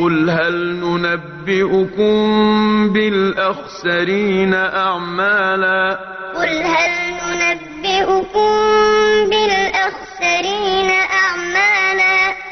قل هل ننبئكم بالأخسرين أعمالا قل هل